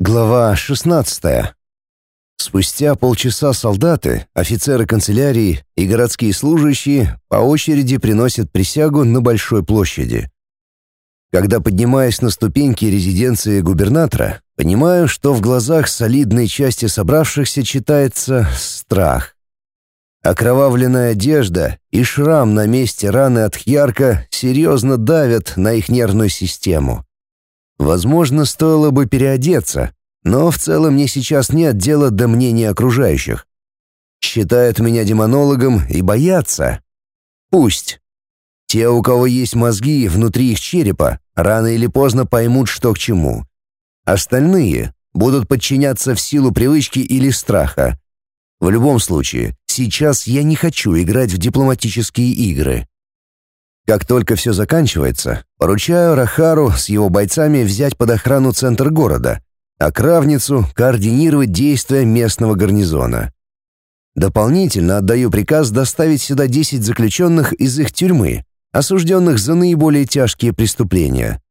Глава 16. Спустя полчаса солдаты, офицеры канцелярии и городские служащие по очереди приносят присягу на большой площади. Когда поднимаюсь на ступеньки резиденции губернатора, понимаю, что в глазах солидной части собравшихся читается страх. Окровавленная одежда и шрам на месте раны от Хьярка серьезно давят на их нервную систему. Возможно, стоило бы переодеться, но в целом мне сейчас нет дела до мнения окружающих. Считают меня демонологом и боятся. Пусть. Те, у кого есть мозги внутри их черепа, рано или поздно поймут, что к чему. Остальные будут подчиняться в силу привычки или страха. В любом случае, сейчас я не хочу играть в дипломатические игры. Как только все заканчивается, поручаю Рахару с его бойцами взять под охрану центр города, а Кравницу координировать действия местного гарнизона. Дополнительно отдаю приказ доставить сюда 10 заключенных из их тюрьмы, осужденных за наиболее тяжкие преступления.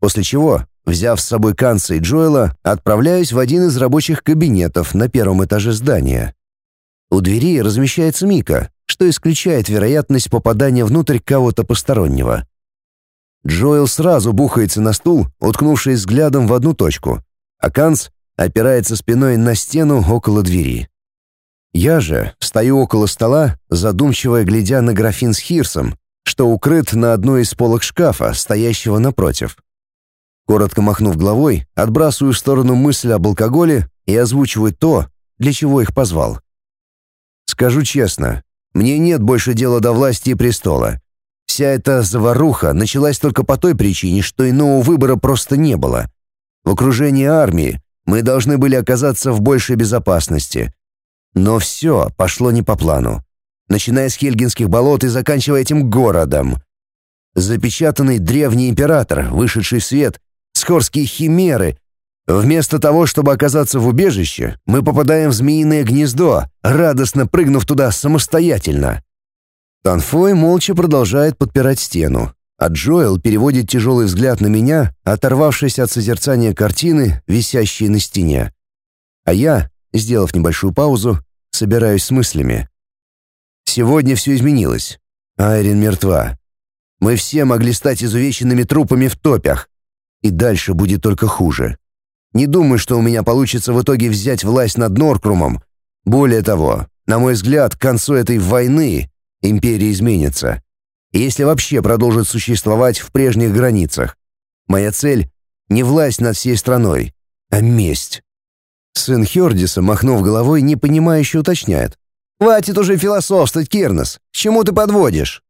После чего, взяв с собой Канца и Джоэла, отправляюсь в один из рабочих кабинетов на первом этаже здания. У двери размещается Мика, что исключает вероятность попадания внутрь кого-то постороннего. Джоэл сразу бухается на стул, уткнувшись взглядом в одну точку, а Канц опирается спиной на стену около двери. Я же стою около стола, задумчиво глядя на графин с хирсом, что укрыт на одной из полок шкафа, стоящего напротив. Коротко махнув головой, отбрасываю в сторону мысль об алкоголе и озвучиваю то, для чего их позвал. Скажу честно, мне нет больше дела до власти и престола. Вся эта заваруха началась только по той причине, что иного выбора просто не было. В окружении армии мы должны были оказаться в большей безопасности. Но все пошло не по плану. Начиная с Хельгинских болот и заканчивая этим городом. Запечатанный древний император, вышедший в свет, скорские химеры, Вместо того, чтобы оказаться в убежище, мы попадаем в змеиное гнездо, радостно прыгнув туда самостоятельно. Танфой молча продолжает подпирать стену, а Джоэл переводит тяжелый взгляд на меня, оторвавшись от созерцания картины, висящей на стене. А я, сделав небольшую паузу, собираюсь с мыслями. Сегодня все изменилось. Айрин мертва. Мы все могли стать изувеченными трупами в топях. И дальше будет только хуже. Не думаю, что у меня получится в итоге взять власть над Норкрумом. Более того, на мой взгляд, к концу этой войны империя изменится. Если вообще продолжит существовать в прежних границах. Моя цель — не власть над всей страной, а месть. Сын Хердиса, махнув головой, непонимающе уточняет. «Хватит уже философствовать, Кирнос. К чему ты подводишь?»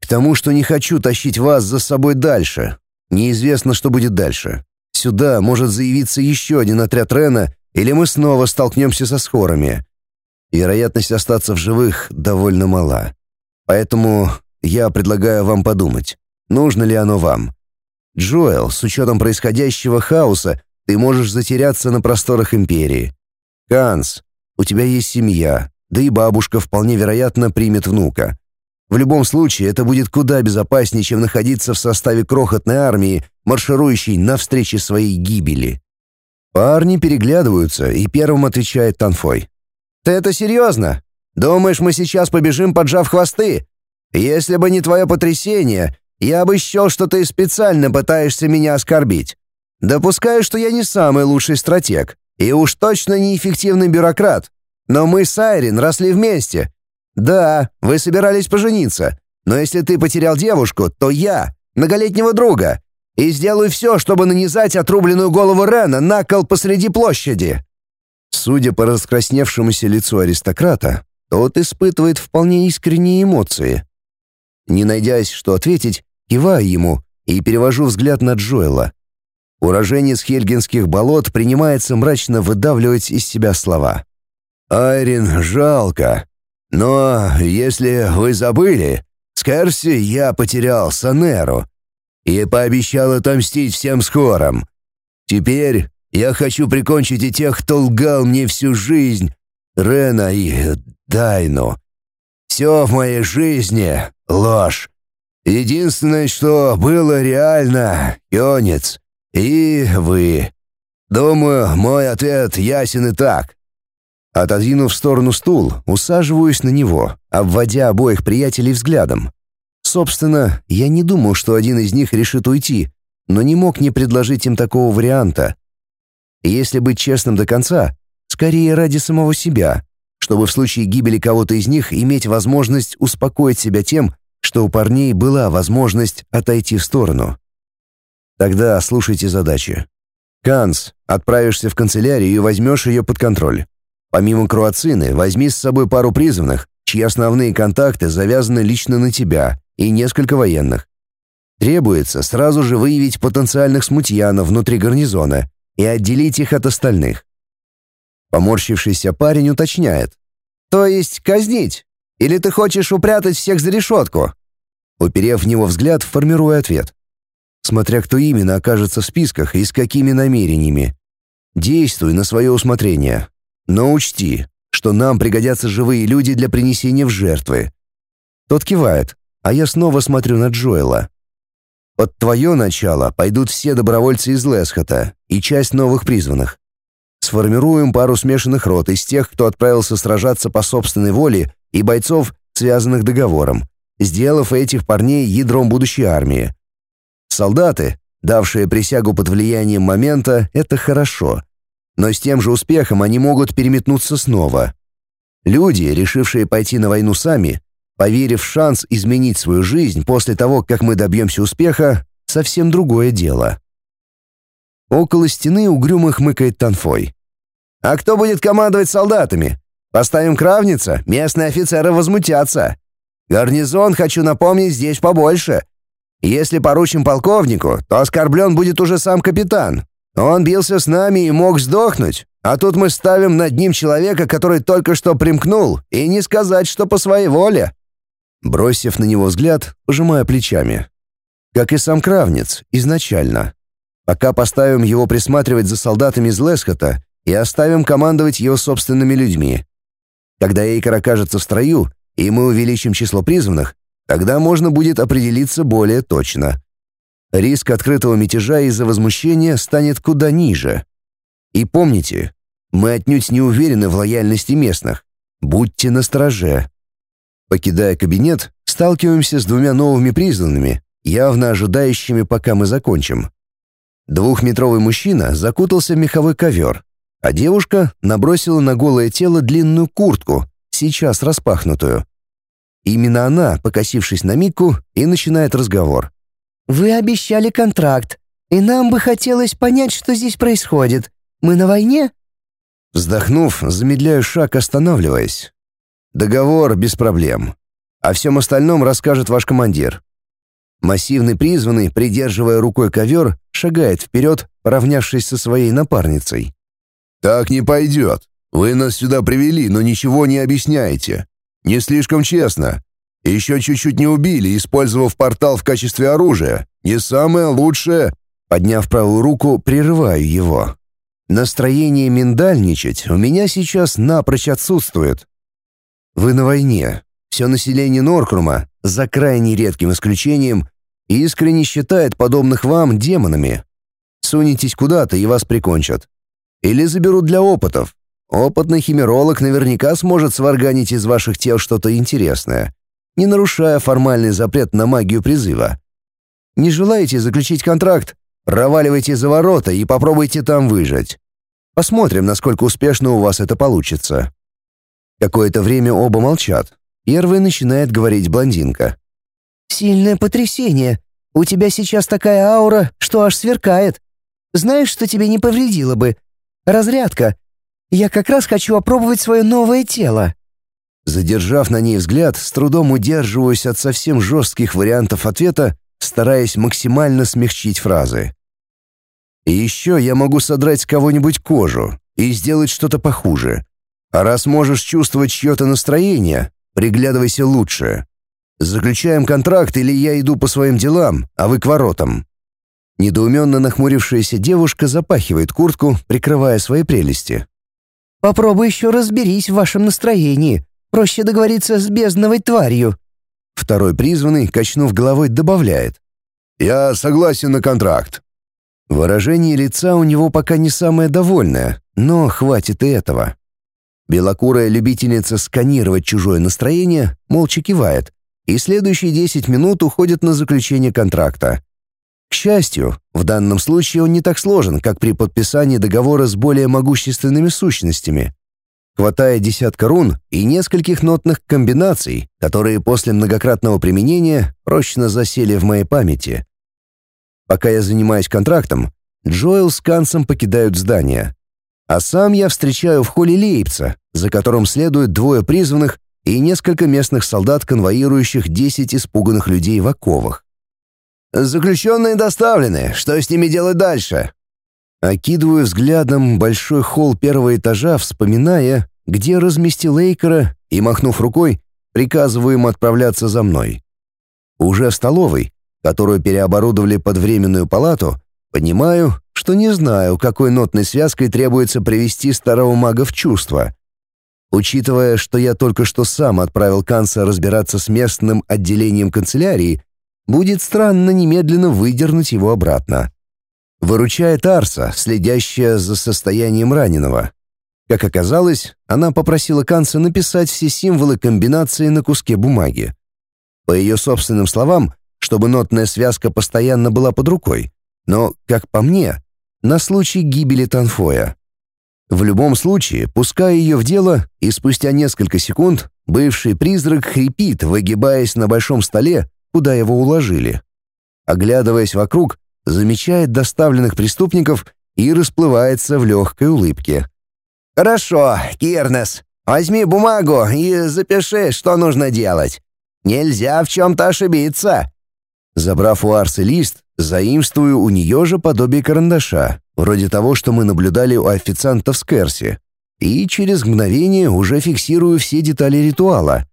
«К тому, что не хочу тащить вас за собой дальше. Неизвестно, что будет дальше. Сюда может заявиться еще один отряд Рена, или мы снова столкнемся со скорами. Вероятность остаться в живых довольно мала. Поэтому я предлагаю вам подумать, нужно ли оно вам. Джоэл, с учетом происходящего хаоса, ты можешь затеряться на просторах Империи. Канс, у тебя есть семья, да и бабушка вполне вероятно примет внука. В любом случае, это будет куда безопаснее, чем находиться в составе крохотной армии, марширующей навстречу своей гибели. Парни переглядываются, и первым отвечает Танфой. «Ты это серьезно? Думаешь, мы сейчас побежим, поджав хвосты? Если бы не твое потрясение, я бы счел, что ты специально пытаешься меня оскорбить. Допускаю, что я не самый лучший стратег, и уж точно неэффективный бюрократ. Но мы с Айрин росли вместе, «Да, вы собирались пожениться, но если ты потерял девушку, то я, многолетнего друга, и сделаю все, чтобы нанизать отрубленную голову Рена на кол посреди площади». Судя по раскрасневшемуся лицу аристократа, тот испытывает вполне искренние эмоции. Не найдясь, что ответить, киваю ему и перевожу взгляд на Джоэла. Уроженец Хельгинских болот принимается мрачно выдавливать из себя слова. «Айрин, жалко. Но если вы забыли, с я потерял Санеру и пообещал отомстить всем скором. Теперь я хочу прикончить и тех, кто лгал мне всю жизнь, Рена и Дайну. Все в моей жизни — ложь. Единственное, что было реально — Йонец и вы. Думаю, мой ответ ясен и так. Отодвинув в сторону стул, усаживаюсь на него, обводя обоих приятелей взглядом. Собственно, я не думал, что один из них решит уйти, но не мог не предложить им такого варианта. Если быть честным до конца, скорее ради самого себя, чтобы в случае гибели кого-то из них иметь возможность успокоить себя тем, что у парней была возможность отойти в сторону. Тогда слушайте задачи. Канс, отправишься в канцелярию и возьмешь ее под контроль. Помимо Круацины, возьми с собой пару призванных, чьи основные контакты завязаны лично на тебя, и несколько военных. Требуется сразу же выявить потенциальных смутьянов внутри гарнизона и отделить их от остальных. Поморщившийся парень уточняет. «То есть казнить? Или ты хочешь упрятать всех за решетку?» Уперев в него взгляд, формируя ответ. Смотря кто именно окажется в списках и с какими намерениями. Действуй на свое усмотрение. Но учти, что нам пригодятся живые люди для принесения в жертвы. Тот кивает, а я снова смотрю на Джоэла. Под твое начало пойдут все добровольцы из Лесхота и часть новых призванных. Сформируем пару смешанных рот из тех, кто отправился сражаться по собственной воле, и бойцов, связанных договором, сделав этих парней ядром будущей армии. Солдаты, давшие присягу под влиянием момента, это хорошо. Но с тем же успехом они могут переметнуться снова. Люди, решившие пойти на войну сами, поверив в шанс изменить свою жизнь после того, как мы добьемся успеха, совсем другое дело. Около стены угрюмо хмыкает Танфой. «А кто будет командовать солдатами? Поставим кравница, местные офицеры возмутятся. Гарнизон, хочу напомнить, здесь побольше. Если поручим полковнику, то оскорблен будет уже сам капитан. Он бился с нами и мог сдохнуть, а тут мы ставим над ним человека, который только что примкнул, и не сказать, что по своей воле». Бросив на него взгляд, пожимая плечами. Как и сам Кравниц, изначально. Пока поставим его присматривать за солдатами из Лесхота и оставим командовать его собственными людьми. Когда Эйкер окажется в строю, и мы увеличим число призванных, тогда можно будет определиться более точно. Риск открытого мятежа из-за возмущения станет куда ниже. И помните, мы отнюдь не уверены в лояльности местных. Будьте настороже. Покидая кабинет, сталкиваемся с двумя новыми призванными, явно ожидающими, пока мы закончим. Двухметровый мужчина закутался в меховой ковер, а девушка набросила на голое тело длинную куртку, сейчас распахнутую. Именно она, покосившись на Мику, и начинает разговор. «Вы обещали контракт, и нам бы хотелось понять, что здесь происходит. Мы на войне?» Вздохнув, замедляю шаг, останавливаясь. «Договор без проблем. О всем остальном расскажет ваш командир. Массивный призванный, придерживая рукой ковер, шагает вперед, равнявшись со своей напарницей. «Так не пойдет. Вы нас сюда привели, но ничего не объясняете. Не слишком честно. Еще чуть-чуть не убили, использовав портал в качестве оружия. Не самое лучшее...» Подняв правую руку, прерываю его. Настроение миндальничать у меня сейчас напрочь отсутствует. Вы на войне. Все население Норкрума, за крайне редким исключением, искренне считает подобных вам демонами. Сунетесь куда-то и вас прикончат. Или заберут для опытов. Опытный химеролог наверняка сможет сварганить из ваших тел что-то интересное, не нарушая формальный запрет на магию призыва. Не желаете заключить контракт? Проваливайте за ворота и попробуйте там выжить. Посмотрим, насколько успешно у вас это получится. Какое-то время оба молчат, Первой начинает говорить блондинка. «Сильное потрясение. У тебя сейчас такая аура, что аж сверкает. Знаешь, что тебе не повредило бы? Разрядка. Я как раз хочу опробовать свое новое тело». Задержав на ней взгляд, с трудом удерживаюсь от совсем жестких вариантов ответа, стараясь максимально смягчить фразы. И еще я могу содрать с кого-нибудь кожу и сделать что-то похуже. А раз можешь чувствовать чье-то настроение, Приглядывайся лучше. Заключаем контракт или я иду по своим делам, а вы к воротам». Недоуменно нахмурившаяся девушка запахивает куртку, прикрывая свои прелести. «Попробуй еще разберись в вашем настроении. Проще договориться с бездновой тварью». Второй призванный, качнув головой, добавляет. «Я согласен на контракт». Выражение лица у него пока не самое довольное, но хватит и этого. Белокурая любительница сканировать чужое настроение молча кивает, и следующие 10 минут уходят на заключение контракта. К счастью, в данном случае он не так сложен, как при подписании договора с более могущественными сущностями. Хватая десятка рун и нескольких нотных комбинаций, которые после многократного применения прочно засели в моей памяти. Пока я занимаюсь контрактом, Джоэл с Кансом покидают здание. А сам я встречаю в холле Лейпца, за которым следуют двое призванных и несколько местных солдат, конвоирующих десять испуганных людей в оковах. «Заключенные доставлены. Что с ними делать дальше?» Окидываю взглядом большой холл первого этажа, вспоминая, где разместил Эйкера, и, махнув рукой, приказываю им отправляться за мной. Уже в столовой, которую переоборудовали под временную палату, понимаю, что не знаю, какой нотной связкой требуется привести старого мага в чувство. Учитывая, что я только что сам отправил Канца разбираться с местным отделением канцелярии, будет странно немедленно выдернуть его обратно. Выручает Арса, следящая за состоянием раненого. Как оказалось, она попросила Канца написать все символы комбинации на куске бумаги. По ее собственным словам, чтобы нотная связка постоянно была под рукой. Но, как по мне, на случай гибели Танфоя. В любом случае, пуская ее в дело, и спустя несколько секунд бывший призрак хрипит, выгибаясь на большом столе, куда его уложили. Оглядываясь вокруг, замечает доставленных преступников и расплывается в легкой улыбке. «Хорошо, Кирнес, возьми бумагу и запиши, что нужно делать. Нельзя в чем-то ошибиться». Забрав у Арсы лист, заимствую у нее же подобие карандаша, вроде того, что мы наблюдали у официантов в Керси, и через мгновение уже фиксирую все детали ритуала.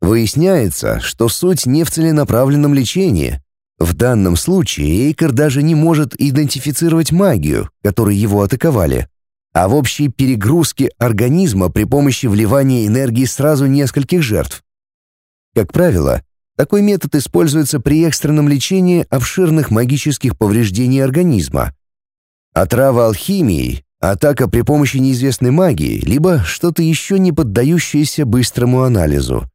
Выясняется, что суть не в целенаправленном лечении. В данном случае Эйкер даже не может идентифицировать магию, которой его атаковали, а в общей перегрузке организма при помощи вливания энергии сразу нескольких жертв. Как правило, такой метод используется при экстренном лечении обширных магических повреждений организма. Отрава алхимией, атака при помощи неизвестной магии, либо что-то еще не поддающееся быстрому анализу.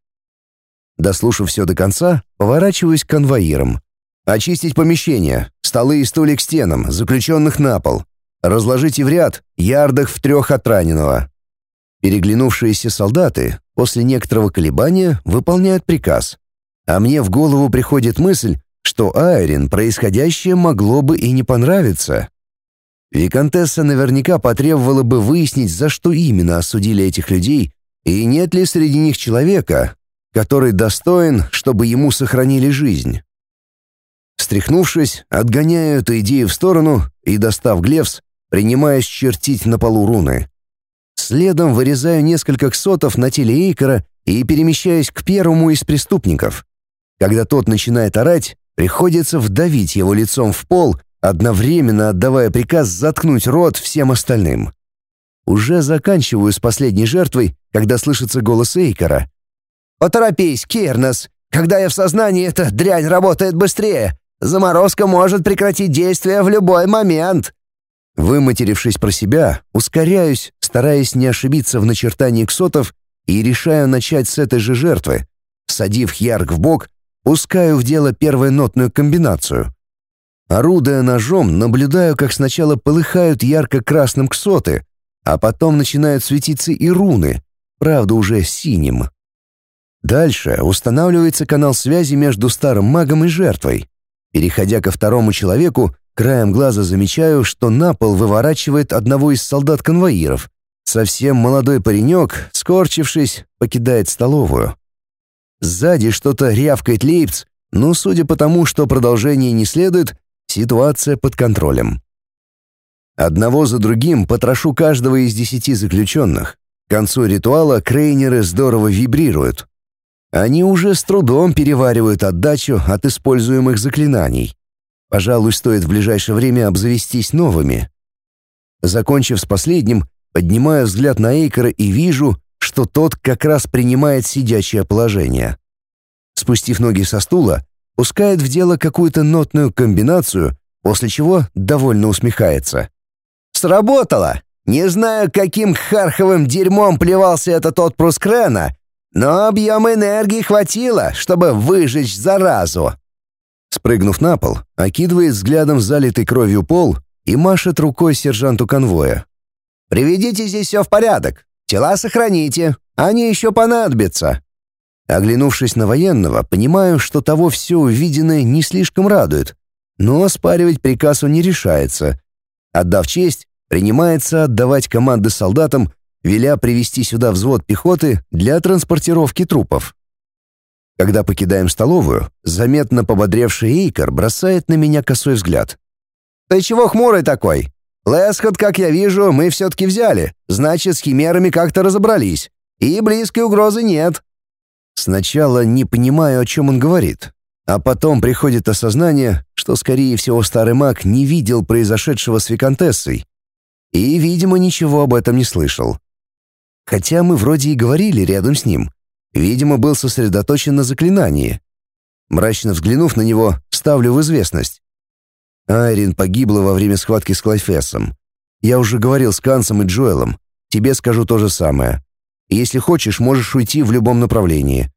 Дослушав все до конца, поворачиваюсь к конвоирам. Очистить помещение, столы и стулья к стенам, заключенных на пол. Разложите в ряд, ярдах в трех от раненого. Переглянувшиеся солдаты после некоторого колебания выполняют приказ. А мне в голову приходит мысль, что Айрин происходящее могло бы и не понравиться. Викантесса наверняка потребовала бы выяснить, за что именно осудили этих людей, и нет ли среди них человека, который достоин, чтобы ему сохранили жизнь. Встряхнувшись, отгоняю эту идею в сторону и, достав глевс, принимаюсь чертить на полу руны. Следом вырезаю несколько ксотов на теле Эйкера и перемещаюсь к первому из преступников. Когда тот начинает орать, приходится вдавить его лицом в пол, одновременно отдавая приказ заткнуть рот всем остальным. Уже заканчиваю с последней жертвой, когда слышится голос Эйкера. «Поторопись, Кирнес! Когда я в сознании, эта дрянь работает быстрее! Заморозка может прекратить действие в любой момент!» Выматерившись про себя, ускоряюсь, стараясь не ошибиться в начертании ксотов и решаю начать с этой же жертвы. Садив Ярк в бок, Пускаю в дело первую нотную комбинацию. Орудуя ножом, наблюдаю, как сначала полыхают ярко-красным ксоты, а потом начинают светиться и руны, правда уже синим. Дальше устанавливается канал связи между старым магом и жертвой. Переходя ко второму человеку, краем глаза замечаю, что на пол выворачивает одного из солдат-конвоиров. Совсем молодой паренек, скорчившись, покидает столовую. Сзади что-то рявкает Лейпц, но судя по тому, что продолжение не следует, ситуация под контролем. Одного за другим потрошу каждого из десяти заключенных. К концу ритуала крейнеры здорово вибрируют. Они уже с трудом переваривают отдачу от используемых заклинаний. Пожалуй, стоит в ближайшее время обзавестись новыми. Закончив с последним, поднимаю взгляд на Эйкера и вижу, что тот как раз принимает сидячее положение. Спустив ноги со стула, пускает в дело какую-то нотную комбинацию, после чего довольно усмехается. «Сработало! Не знаю, каким харховым дерьмом плевался этот отпрыск Рена, но объема энергии хватило, чтобы выжечь заразу». Спрыгнув на пол, окидывает взглядом залитый кровью пол и машет рукой сержанту конвоя. «Приведите здесь все в порядок. Тела сохраните. Они еще понадобятся». Оглянувшись на военного, понимаю, что того все увиденное не слишком радует, но оспаривать приказ он не решается. Отдав честь, принимается отдавать команды солдатам, веля привести сюда взвод пехоты для транспортировки трупов. Когда покидаем столовую, заметно пободревший Эйкер бросает на меня косой взгляд. «Ты чего хмурый такой? Лесхот, как я вижу, мы все-таки взяли, значит, с химерами как-то разобрались, и близкой угрозы нет». Сначала не понимаю, о чем он говорит, а потом приходит осознание, что, скорее всего, старый маг не видел произошедшего с Викантессой и, видимо, ничего об этом не слышал. Хотя мы вроде и говорили рядом с ним. Видимо, был сосредоточен на заклинании. Мрачно взглянув на него, ставлю в известность. Айрин погибла во время схватки с Клайфесом. Я уже говорил с Кансом и Джоэлом. Тебе скажу то же самое. Если хочешь, можешь уйти в любом направлении.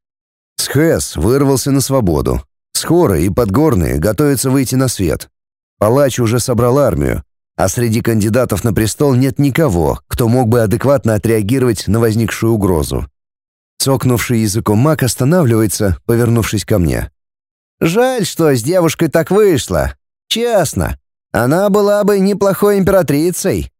Схэс вырвался на свободу. Скоро и Подгорные готовятся выйти на свет. Палач уже собрал армию, а среди кандидатов на престол нет никого, кто мог бы адекватно отреагировать на возникшую угрозу. Цокнувший языком маг останавливается, повернувшись ко мне. «Жаль, что с девушкой так вышло. Честно, она была бы неплохой императрицей.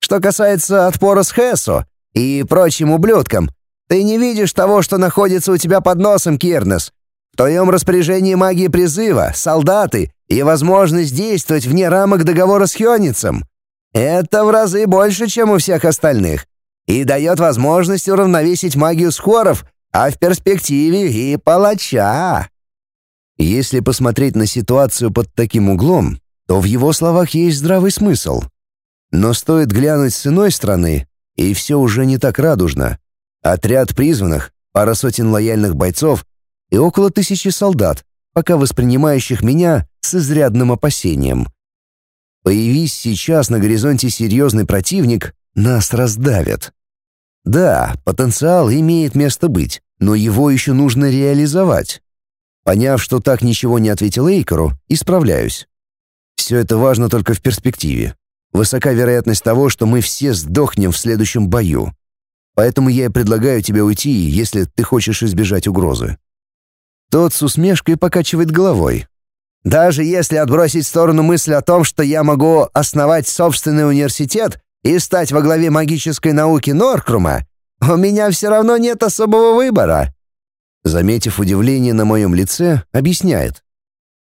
Что касается отпора с Хессу, и прочим ублюдкам. Ты не видишь того, что находится у тебя под носом, Кирнес. Твоем распоряжении магия призыва, солдаты и возможность действовать вне рамок договора с Хёницем. Это в разы больше, чем у всех остальных, и дает возможность уравновесить магию скоров, а в перспективе и палача. Если посмотреть на ситуацию под таким углом, то в его словах есть здравый смысл. Но стоит глянуть с иной стороны, и все уже не так радужно. Отряд призванных, пара сотен лояльных бойцов и около тысячи солдат, пока воспринимающих меня с изрядным опасением. Появись сейчас на горизонте серьезный противник, нас раздавят. Да, потенциал имеет место быть, но его еще нужно реализовать. Поняв, что так ничего не ответил Эйкеру, исправляюсь. Все это важно только в перспективе. Высока вероятность того, что мы все сдохнем в следующем бою. Поэтому я и предлагаю тебе уйти, если ты хочешь избежать угрозы». Тот с усмешкой покачивает головой. «Даже если отбросить в сторону мысль о том, что я могу основать собственный университет и стать во главе магической науки Норкрума, у меня все равно нет особого выбора». Заметив удивление на моем лице, объясняет.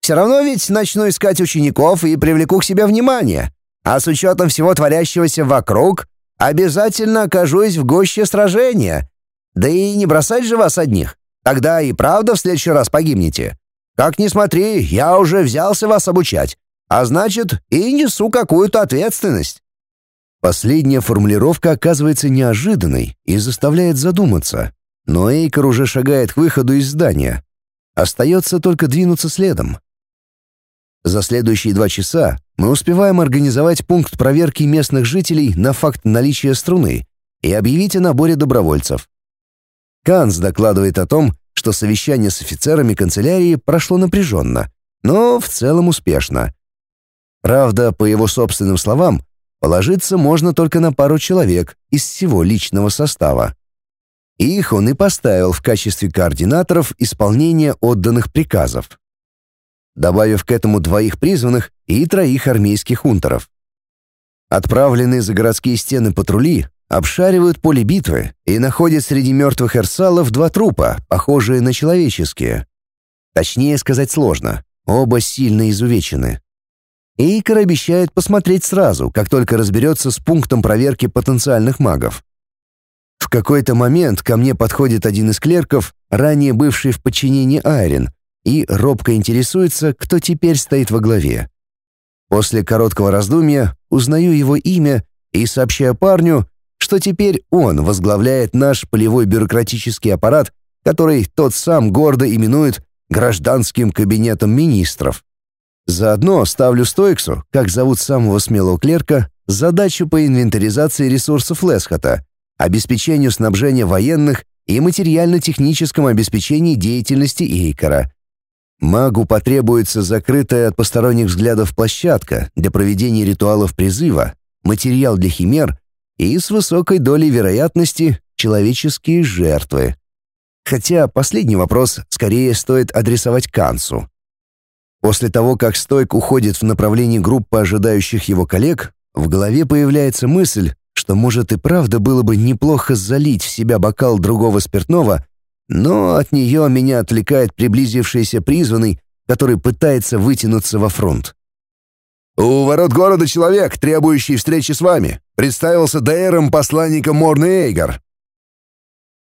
«Все равно ведь начну искать учеников и привлеку к себе внимание. А с учетом всего творящегося вокруг, обязательно окажусь в гуще сражения. Да и не бросать же вас одних. Тогда и правда в следующий раз погибнете. Как ни смотри, я уже взялся вас обучать. А значит, и несу какую-то ответственность. Последняя формулировка оказывается неожиданной и заставляет задуматься. Но Эйкер уже шагает к выходу из здания. Остается только двинуться следом. За следующие два часа мы успеваем организовать пункт проверки местных жителей на факт наличия струны и объявить о наборе добровольцев. Канц докладывает о том, что совещание с офицерами канцелярии прошло напряженно, но в целом успешно. Правда, по его собственным словам, положиться можно только на пару человек из всего личного состава. Их он и поставил в качестве координаторов исполнения отданных приказов добавив к этому двоих призванных и троих армейских унтеров. Отправленные за городские стены патрули обшаривают поле битвы и находят среди мертвых эрсалов два трупа, похожие на человеческие. Точнее сказать сложно, оба сильно изувечены. Эйкер обещает посмотреть сразу, как только разберется с пунктом проверки потенциальных магов. В какой-то момент ко мне подходит один из клерков, ранее бывший в подчинении Айрин, и робко интересуется, кто теперь стоит во главе. После короткого раздумья узнаю его имя и сообщаю парню, что теперь он возглавляет наш полевой бюрократический аппарат, который тот сам гордо именует гражданским кабинетом министров. Заодно ставлю Стойксу, как зовут самого смелого клерка, задачу по инвентаризации ресурсов Лесхота, обеспечению снабжения военных и материально-техническом обеспечении деятельности Эйкора. Магу потребуется закрытая от посторонних взглядов площадка для проведения ритуалов призыва, материал для химер и с высокой долей вероятности человеческие жертвы. Хотя последний вопрос скорее стоит адресовать Кансу. После того, как Стойк уходит в направлении группы ожидающих его коллег, в голове появляется мысль, что, может, и правда было бы неплохо залить в себя бокал другого спиртного, но от нее меня отвлекает приблизившийся призванный, который пытается вытянуться во фронт. «У ворот города человек, требующий встречи с вами. Представился ДРом посланника Морны Эйгар.